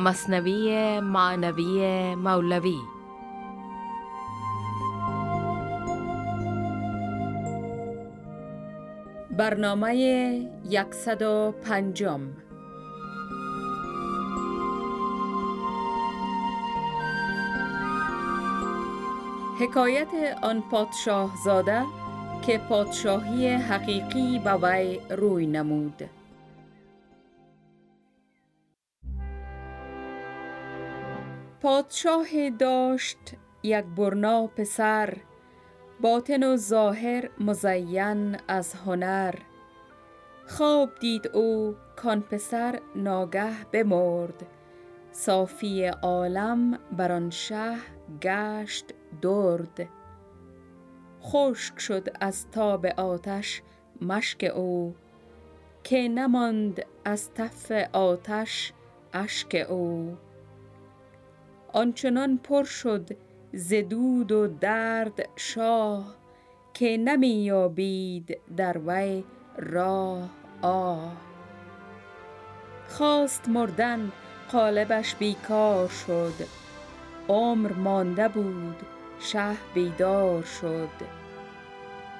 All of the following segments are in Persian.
مصنوی معنوی مولوی. برنامه یکصد و پنجم. حکایت آن پادشاه زاده که پادشاهی حقیقی به وی روی نمود. پادشاه داشت یک برنا پسر باطن و ظاهر مزین از هنر. خواب دید او کان پسر ناگه بمرد. صافی عالم بر آن شه گشت درد. خشک شد از تاب آتش مشک او که نماند از تف آتش اشک او. آنچنان پر شد ز دود و درد شاه که نمی یابید در وی راه آه. خواست مردن قالبش بیکار شد عمر مانده بود شه بیدار شد.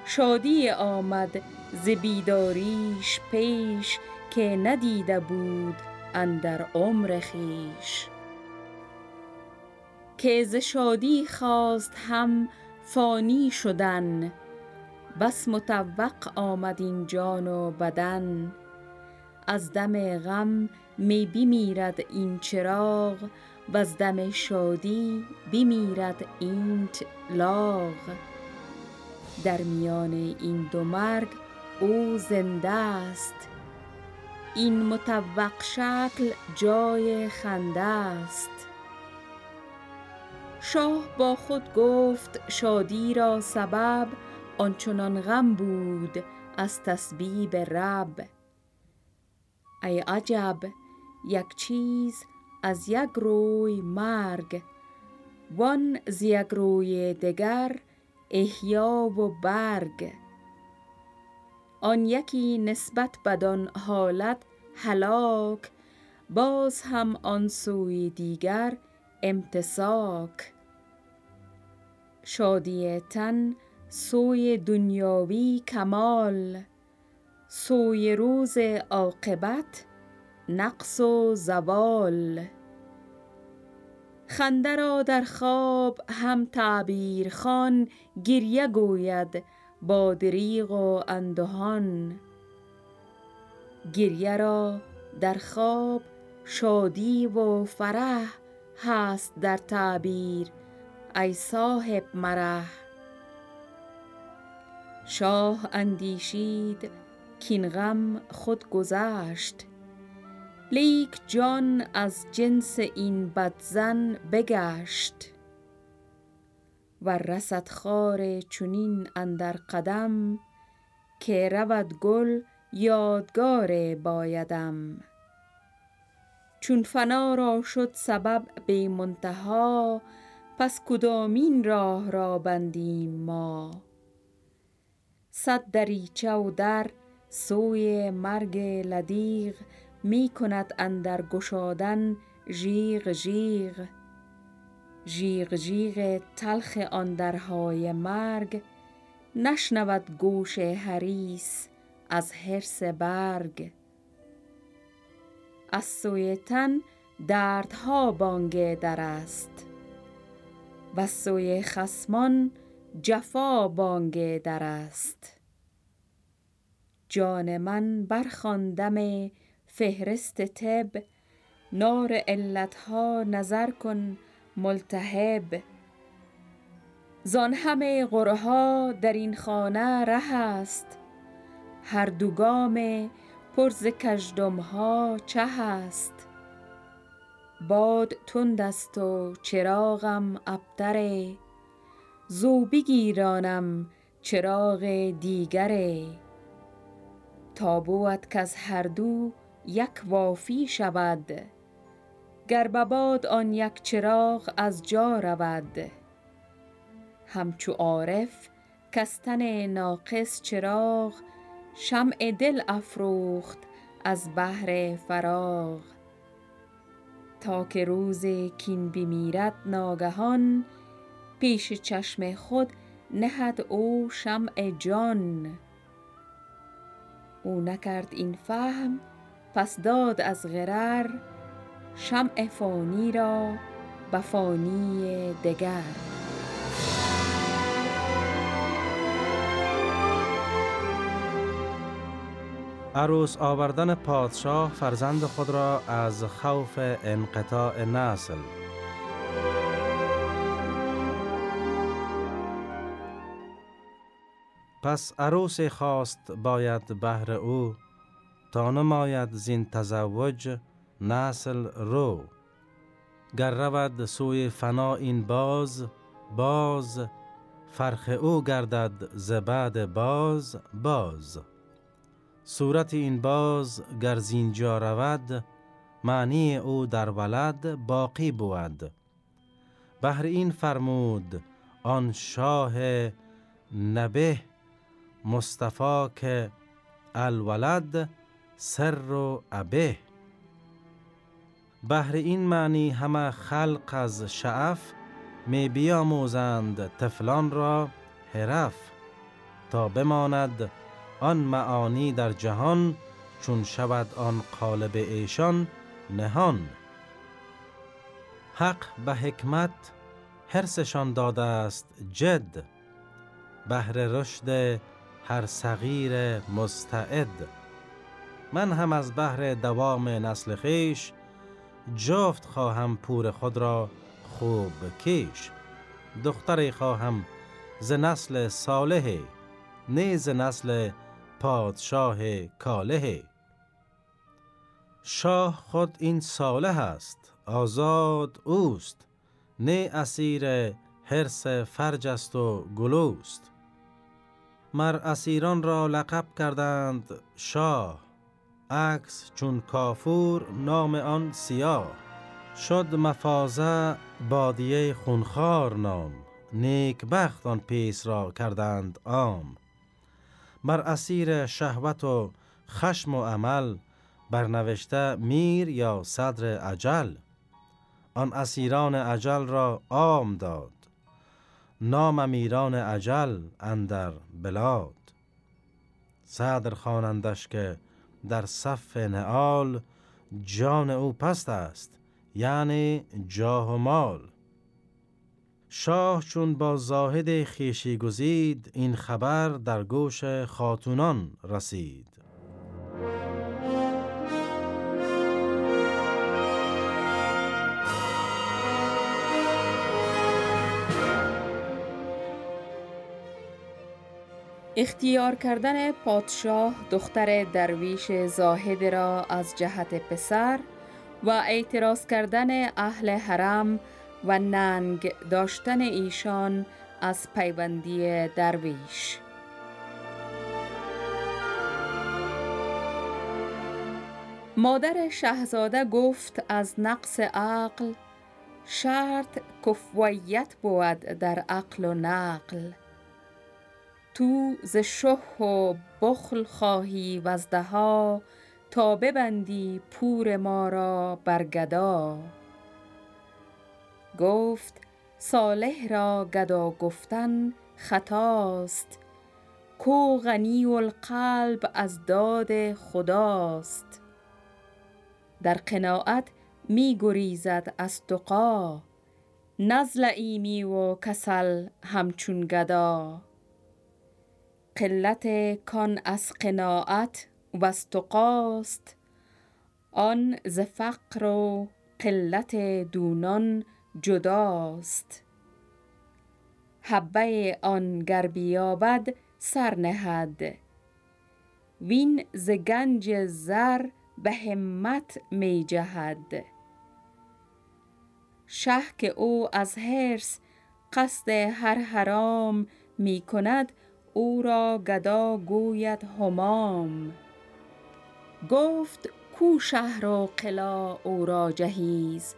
شادی آمد ز بیداریش پیش که ندیده بود اندر عمر خویش. که ز شادی خواست هم فانی شدن. بس مطوق آمد این جان و بدن. از دم غم می بمیرد این چراغ وز دم شادی بمیرد اینت لاغ. در میان این دو مرگ او زنده است. این مطوق شکل جای خنده است. شاه با خود گفت شادی را سبب آنچنان غم بود از تسبیب رب. ای عجب یک چیز از یک روی مرگ وان ز یک روی دگر احیا و برگ. آن یکی نسبت بدان حالت هلاک باز هم آن سوی دیگر امتساک شادی تن سوی دنیاوی کمال سوی روز عاقبت نقص و زوال. خنده را در خواب هم تعبیرخوان گریه گوید با دریغ و اندهان. گریه را در خواب شادی و فرح هست در تعبیر ای صاحب مرح. شاه اندیشید کین غم خود گذشت. لیک جان از جنس این بدظن بگشت. ور رسد خار چنین اندر قدم که رود گل یادگار بایدم. چون فنا را شد سبب بی منتها پس کدامین راه را بندیم ما؟ صد دریچه و در سوی مرگ لدیغ می کند اندر گشادن ژیغ ژیغ. ژیغ ژیغ تلخ آن درهای مرگ نشنود گوش حریص از حرص برگ. از سوی تن دردها بانگ در است. وز سوی خصمان جفا بانگ در است. جان من برخوان دم فهرست طب نار علتها نظر کن ملتهب. زان همه قرها در این خانه ره است هر دو گام پر ز کژدمها چه است؟ باد تند است و چراغم ابتر زو بگیرانم چراغ دیگر تا بود کز هر دو یک وافی شود. گر به باد آن یک چراغ از جا رود. همچو عارف کز تن ناقص چراغ شمع دل افروخت از بهر فراغ. تا که روز کین بمیرد ناگهان پیش چشم خود نهد او شمع جان. او نکرد این فهم پس داد از غرر شمع فانی را به فانی دگر. عروس آوردن پادشاه فرزند خود را از خوف انقطاع نسل. پس عروس خواست باید بهر او تا نماید زین تزوج نسل رو. گر رود سوی فنا این باز باز فرخ او گردد ز بعد باز باز. صورت این باز گر زینجا رود معنی او در ولد باقی بود. بهر این فرمود آن شاه نبه مصطفی که الولد سر و ابه. بهر این معنی همه خلق از شعف می بیاموزند تفلان را حرف تا بماند آن معانی در جهان چون شود آن قالب ایشان نهان. حق به حکمت حرسشان داده است جد بهر رشد هر صغیر مستعد. من هم از بهر دوام نسل خیش جفت خواهم پور خود را خوب کیش. دختری خواهم ز نسل صالح نیز نسل پادشاه کاله. شاه خود این صالح است آزاد اوست. نه اسیر حرس فرج است و گلوست مر اسیران را لقب کردند شاه. عکس چون کافور نام آن سیاه. شد مفازه بادیه خونخار نام. نیک بخت آن پیس را کردند عام. بر اسیر شهوت و خشم و عمل برنوشته میر یا صدر عجل آن اسیران عجل را عام داد. نام امیران عجل اندر بلاد. صدر خوانندش که در صف نعال جان او پست است یعنی جاه و مال. شاه چون با زاهد خیشی گزید این خبر در گوش خاتونان رسید. اختیار کردن پادشاه دختر درویش زاهد را از جهت پسر و اعتراض کردن اهل حرم و ننگ داشتن ایشان از پیوندی درویش. مادر شهزاده گفت از نقص عقل شرط کفویت بود در عقل و نقل. تو ز شه و بخل خواهی وزدها تا ببندی پور ما را بر گدا. گفت صالح را گدا گفتن خطاست کو غنی القلب از داد خداست. در قناعت می گریزد از تقا نزل ایمی و کسل همچون گدا. قلت کان از قناعت و استقاست آن ز فقر و قلت دونان جداست. حبه آن گر بیابد سر نهد. وین ز گنج زر به همت می جهد. شه که او از حرص قصد هر حرام می کند او را گدا گوید همام گفت کو شهر و قلا او را جهیز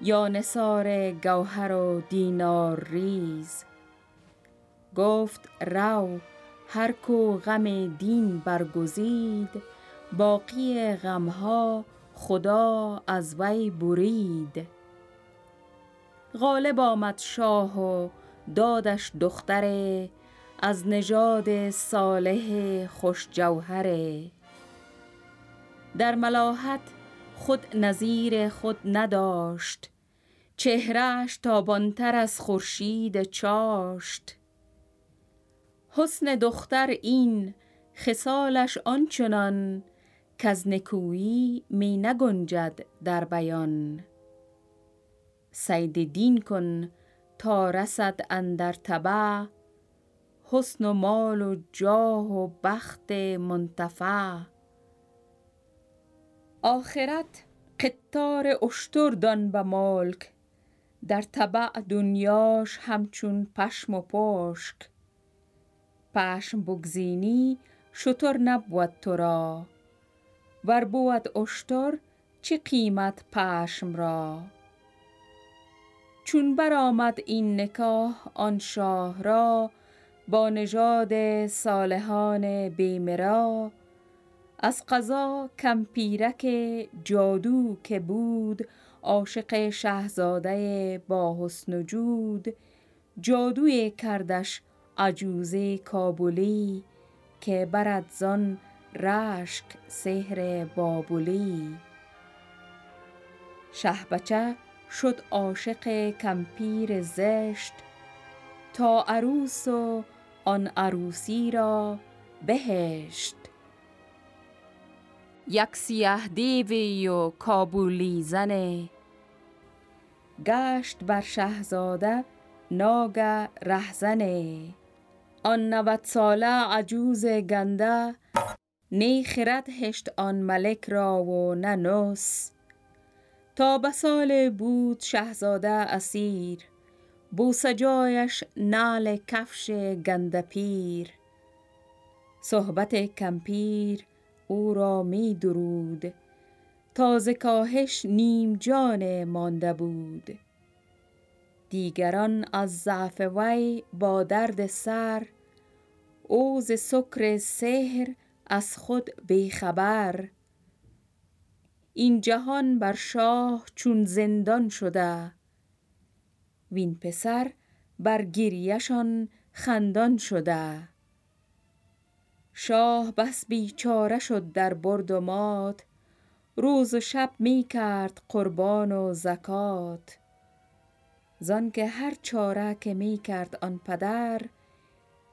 یا نثار گوهر و دینار ریز. گفت رو هر کو غم دین برگزید باقی غمها خدا از وی برید. غالب آمد شاه و دادش دختره از نژاد صالح خوش جوهره در ملاحت خود نظیر خود نداشت چهرهش تابانتر از خورشید چاشت. حسن دختر این خصالش آنچنان از نکویی می نگنجد در بیان. سید دین کن تا رسد اندر تبع حسن و مال و جاه و بخت منتفع. آخرت قطار اشتر دان به ملک در تبع دنیاش همچون پشم و پشک. پشم بگزینی شتر نبود تو را ور بود اشتر چه قیمت پشم را؟ چون برآمد این نکاح آن شاه را با نژاد صالحان بیمرا از قضا کمپیرک جادو که بود عاشق شهزاده با حسن و جود. جادوی کردش عجوزه کابلی که برد زان رشک سحر بابلی. شه بچه شد عاشق کمپیر زشت تا عروس و آن عروسی را بهشت. یک سیه دیوی و کابولی زنه گشت بر شهزاده ناگه رهزنه آن نوت ساله عجوز گنده نی خرد هشت آن ملک را و نه نس. تا به سال بود شهزاده اسیر بوسجایش نعل کفش گنده پیر. صحبت کمپیر او را می درود. تا کاهش نیم جان مانده بود. دیگران از ضعف وی با درد سر او ز سکر سحر از خود بیخبر این جهان بر شاه چون زندان شده. وین پسر بر خندان شده. شاه بس بیچاره شد در برد و مات روز و شب می کرد قربان و زکات. زانکه هر چاره که می کرد آن پدر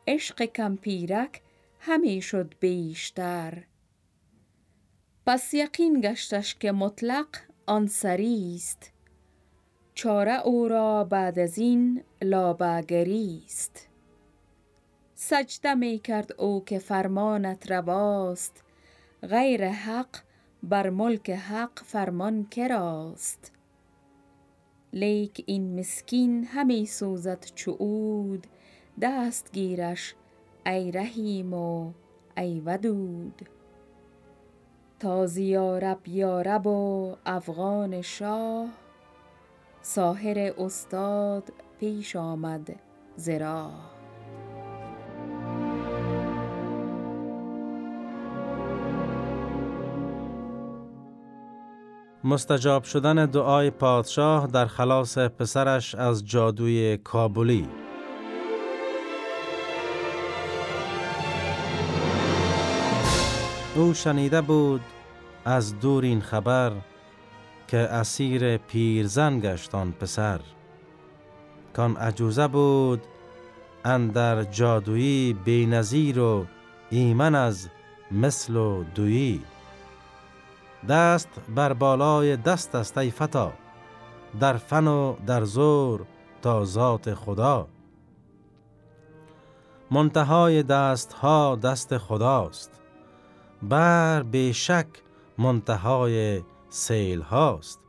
عشق کمپیرک همی شد بیشتر. پس یقین گشتش که مطلق آن سریست چاره او را بعد از این لابگریست سجده می کرد او که فرمانت رواست. غیر حق بر ملک حق فرمان کراست لیک این مسکین همی سوزد چو عود دست گیرش ای رحیم و ای ودود. تا زیارب یارب و افغان شاه ساحر استاد پیش آمد ز مستجاب شدن دعای پادشاه در خلاص پسرش از جادوی کابلی. او شنیده بود از دور این خبر که اسیر پیرزن گشت آن پسر. کان عجوزه بود اندر جادویی بینظیر و ایمن از مثل و دویی. دست بر بالای دست است ای فتا در فن و در زور تا ذات خدا. منتهای دست ها دست خداست بر بیشک منتهای سیل هاست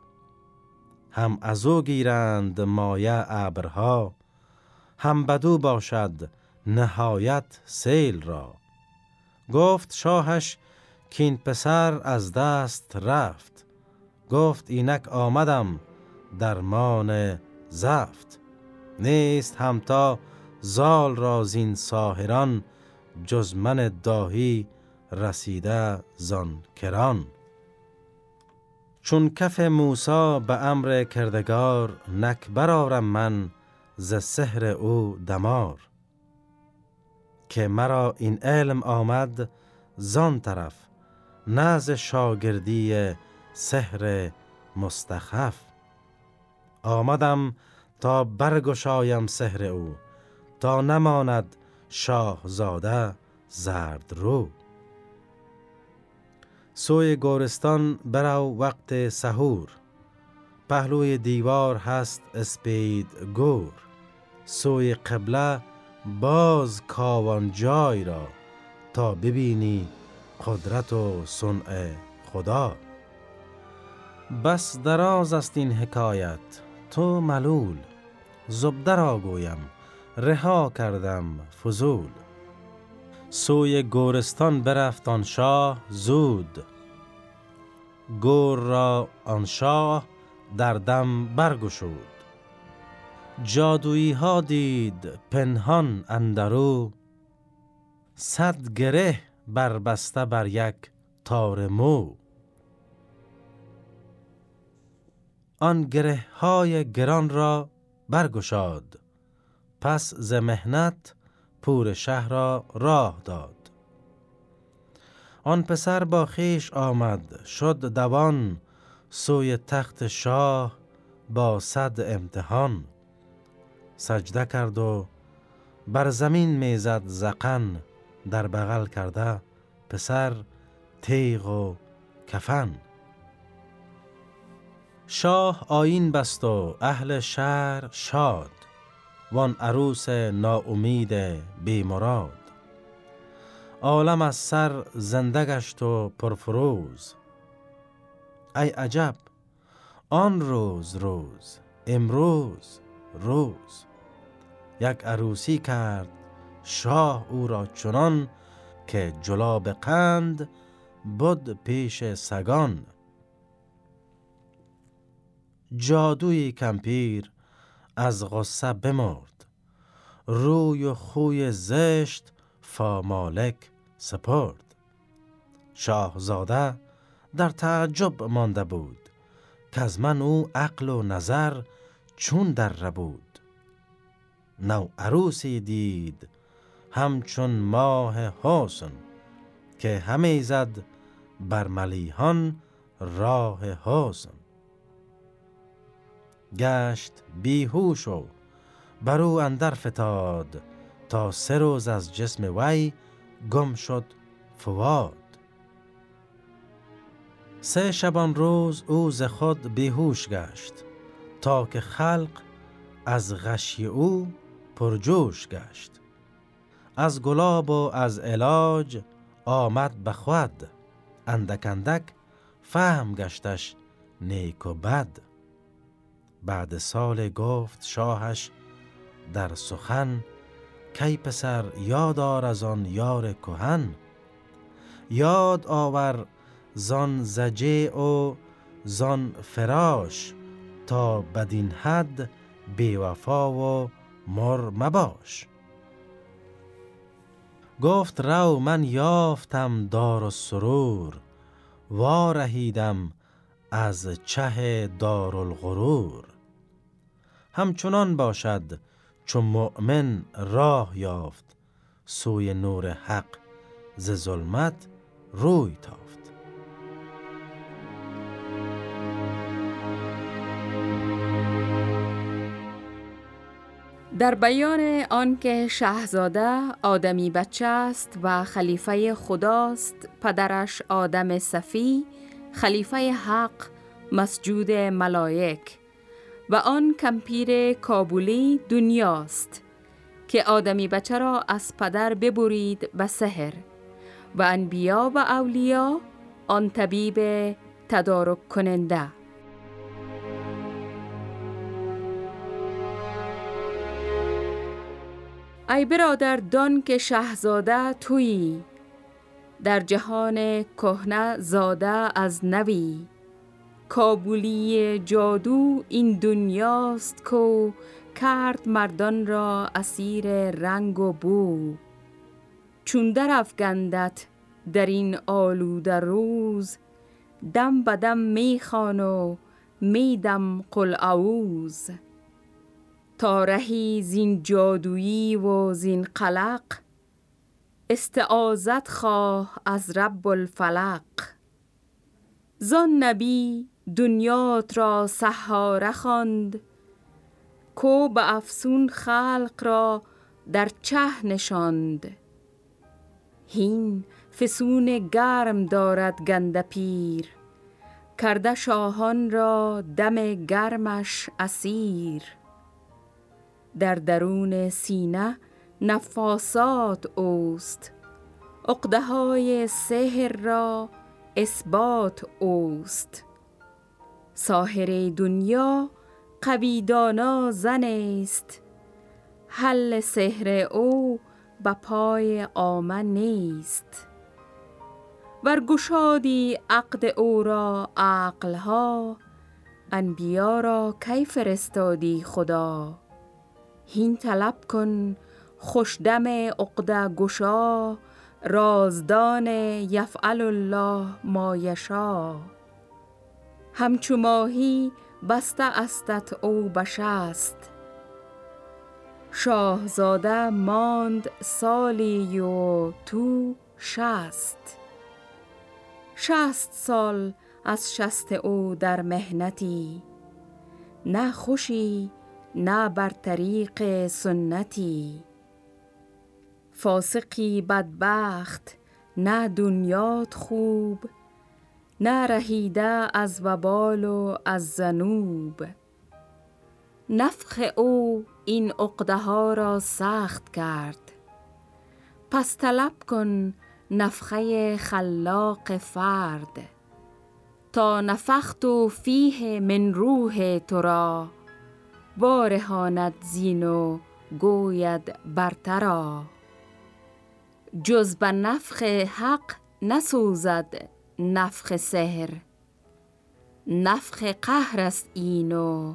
هم از او گیرند مایه ابرها هم بدو باشد نهایت سیل را. گفت شاهش کین پسر از دست رفت. گفت اینک آمدم درمان زفت. نیست همتا زال را زین ساهران جز من داهی رسیده زان کران. چون کف موسا به امر کردگار نک برارم من ز سحر او دمار. که مرا این علم آمد زان طرف. ناز شاگردی سحر مستخف. آمدم تا برگشایم سحر او تا نماند شاهزاده زرد رو. سوی گورستان برو وقت سهور پهلوی دیوار هست اسپید گور. سوی قبله باز کاوان جای را تا ببینی قدرت و صنع خدا. بس دراز است این حکایت تو ملول. زبده را گویم رها کردم فضول. سوی گورستان برفت آن شاه زود. گور را آن شاه در دم برگشود. جادویی ها دید پنهان اندرو. صد گره بربسته بر یک تار مو. آن گره های گران را برگشاد پس ز مهنت پور شهر را راه داد. آن پسر با خیش آمد شد دوان سوی تخت شاه با صد امتحان. سجده کرد و بر زمین می‌زد زقن در بغل کرده پسر تیغ و کفن. شاه آین بست و اهل شهر شاد وان عروس ناامید بیمراد عالم از سر زنده گشت و پرفروز. ای عجب آن روز روز امروز روز. یک عروسی کرد شاه او را چنان که جلاب قند بود پیش سگان. جادوی کمپیر از غصه بمرد. روی و خوی زشت فامالک سپرد. شاهزاده در تعجب مانده بود که از من او عقل و نظر چون در بود نو عروسی دید همچون ماه حسن که همه زد بر ملیحان راه حسن. گشت بیهوش و بر او اندر فتاد تا سه روز از جسم وی گم شد فواد سه شبان روز او ز خود بیهوش گشت تا که خلق از غشی او پرجوش گشت. از گلاب و از علاج آمد به خود. اندک اندک فهم گشتش نیک و بد. بعد سال گفت شاهش در سخن کی پسر یادار از آن یار کهن؟ یاد آور زان زجه و زان فراش تا بدین حد بیوفا و مر مباش. گفت رو من یافتم دار و سرور وارهیدم از چه دارالغرور. همچنان باشد چو مؤمن راه یافت سوی نور حق ز ظلمت روی در بیان آنکه شهزاده آدمی بچه است و خلیفه خداست پدرش آدم صفی خلیفه حق مسجود ملائک. و آن کمپیر کابولی دنیاست که آدمی بچه را از پدر ببرید به سحر. و انبیا و اولیا آن طبیب تدارک کننده ای برادر دان که شهزاده تویی. در جهان کهنه زاده از نوی. کابولی جادو این دنیاست کو کرد مردان را اسیر رنگ و بو. چون در افگندت در این آلوده روز دم بدم می‌خوان و میدم قل اعوز تا رهی زین جادویی و زین قلق استعازت خواه از رب الفلق. زان نبی دنیات را سحاره خواند کو به افسون خلق را در چه نشاند. هین فسون گرم دارد گنده پیر کرده شاهان را دم گرمش اسیر. در درون سینه نفاسات اوست. عقده های سحر را اثبات اوست. ساهر دنیا قویدانا زن است حل سحر او به پای آمن نیست. ورگشادی عقد او را عقلها انبیا را کی فرستادی خدا؟ هین طلب کن خوشدم عقده گشا رازدان یفعل الله ما یشا. همچو ماهی بسته استت او بشست. شاهزاده ماند سالی و تو شست. شست سال از شست او در مهنتی. نه خوشی نه بر طریق سنتی. فاسقی بدبخت نه دنیات خوب نه رهیده از وبال و از زنوب نفخ او این عقده ها را سخت کرد. پس طلب کن نفخه خلاق فرد. تا نفخت و فیه من روح تو را وارهاند زین و گوید برترا جز به نفخ حق نسوزد نفخ سهر نفخ قهر است این و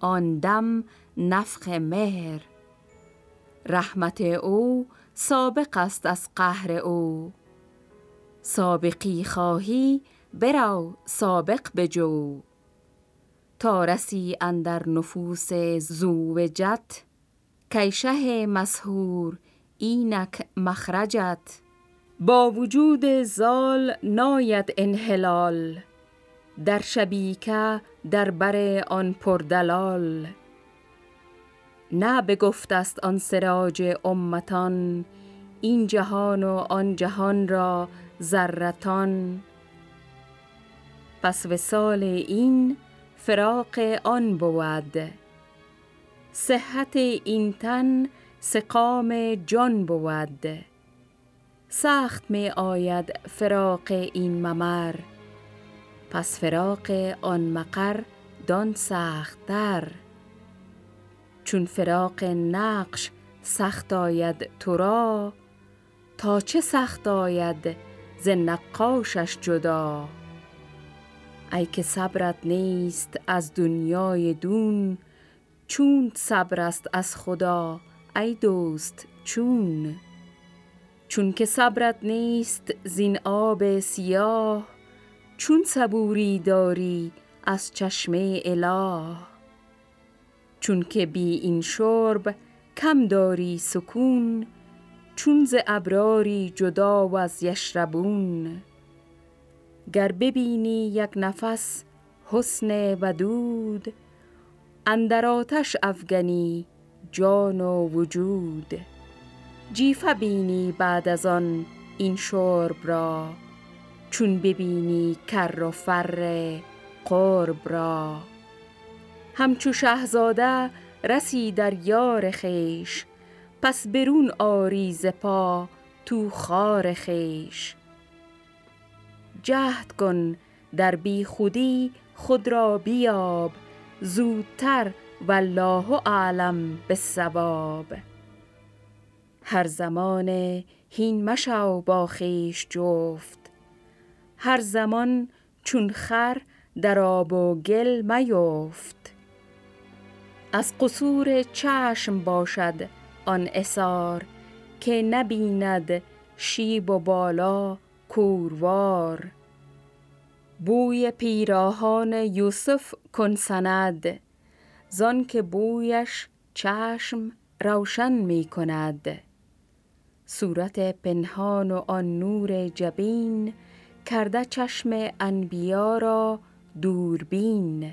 آن دم نفخ مهر. رحمت او سابق است از قهر او. سابقی خواهی برو سابق بجو. تا رسی اندر نفوس زوجت کیشه مسهور اینک مخرجت. با وجود زال ناید انحلال در شبیکه در بر آن پردلال. نه بگفت است آن سراج امتان این جهان و آن جهان را ذرتان پس وسال این فراق آن بود. صحت این تن سقام جان بود. سخت می آید فراق این ممر. پس فراق آن مقر دان سختتر. چون فراق نقش سخت آید تو را تا چه سخت آید ز نقاشش جدا؟ ای که صبرت نیست از دنیای دون چون صبر است از خدا ای دوست چون. چون که صبرت نیست زین آب سیاه چون صبوری داری از چشمه اله. چون که بی این شرب کم داری سکون چون ز ابراری جدا و از یشربون. گر ببینی یک نفس حسن ودود اندر آتش افگنی جان و وجود. جیفه بینی بعد از آن این شرب را چون ببینی کر و فر قرب را. همچو شهزاده رسی در یار خیش پس برون آری ز پا تو خار خیش. جهد کن. در بی خودی خود را بیاب. زودتر والله اعلم بالصواب. هر زمان هین مشو با خیش جفت. هر زمان چون خر در آب و گل میفت از قصور چشم باشد آن اسار که نبیند شیب و بالا کوروار. بوی پیراهان یوسف کن سند. زان که بویش چشم روشن می کند. صورت پنهان و آن نور جبین کرده چشم انبیا را دوربین.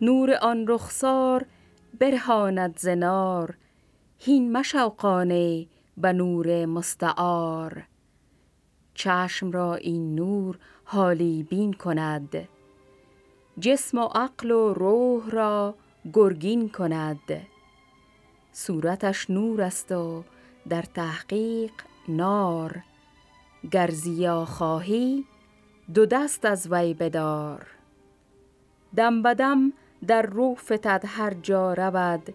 نور آن رخسار برهاند زنار هین مشوقانه به نور مستعار. چشم را این نور حالی بین کند. جسم و عقل و روح را گرگین کند. صورتش نور است و در تحقیق نار. گر زیا خواهی دو دست از وی بدار. دم بدم در رو فتد هر جا رود.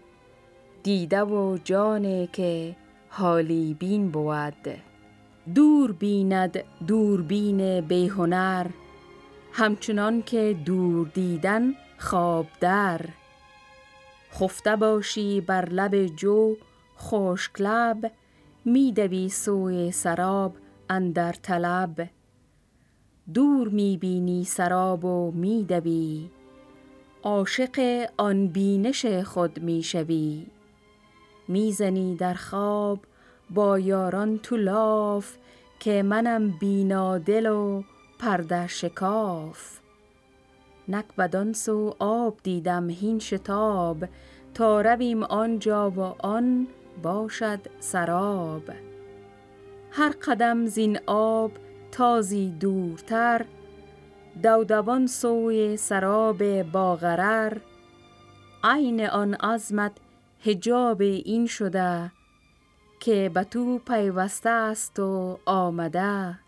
دیده و جانی که حالی بین بود. دور بیند دوربین بیهنر همچنان که دور دیدن خواب در خفته باشی بر لب جو خشک لب میدوی سوی سراب اندر طلب. دور می‌بینی سراب و میدوی عاشق آن بینش خود می‌شوی. می‌زنی در خواب با یاران تو لاف که منم بینادل و پرده شکاف. نک بدان سو آب دیدم هین شتاب. تا رویم آنجا و آن باشد سراب. هر قدم زین آب تازی دورتر دودوان سوی سراب باغرر. عین آن عظمت حجاب این شده که به تو پیوسته است و آمده.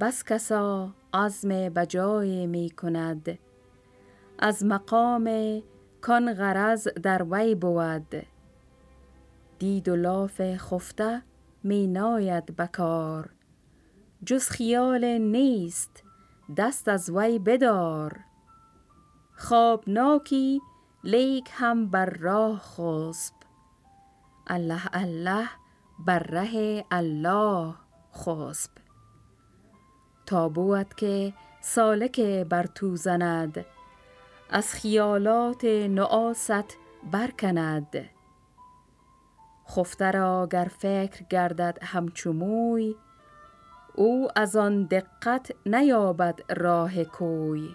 بس کسا عزم بجای می کند. از مقام کان غرض در وی بود. دید و لاف خفته می ناید بکار جز خیال نیست دست از وی بدار. خوابناکی لیک هم بر راه خسب الله الله بر ره الله خسب. تا بود که سالک بر تو زند از خیالات نعاست برکند. خفته را گر فکر گردد همچو موی او از آن دقت نیابد راه کوی.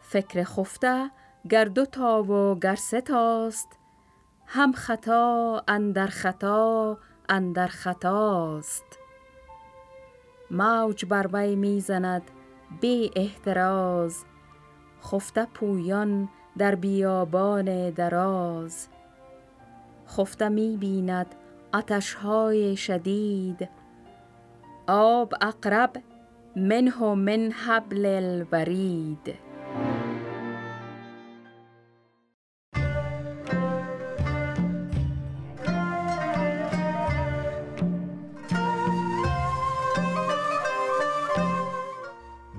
فکر خفته گر دو تا و گر سه تاست هم خطا اندر خطا اندر خطاست. موج بر وی می‌زند بی احتراز. خفته پویان در بیابان دراز. خفته می بیند آتشهای شدید. آب اقرب منه من حبل الورید.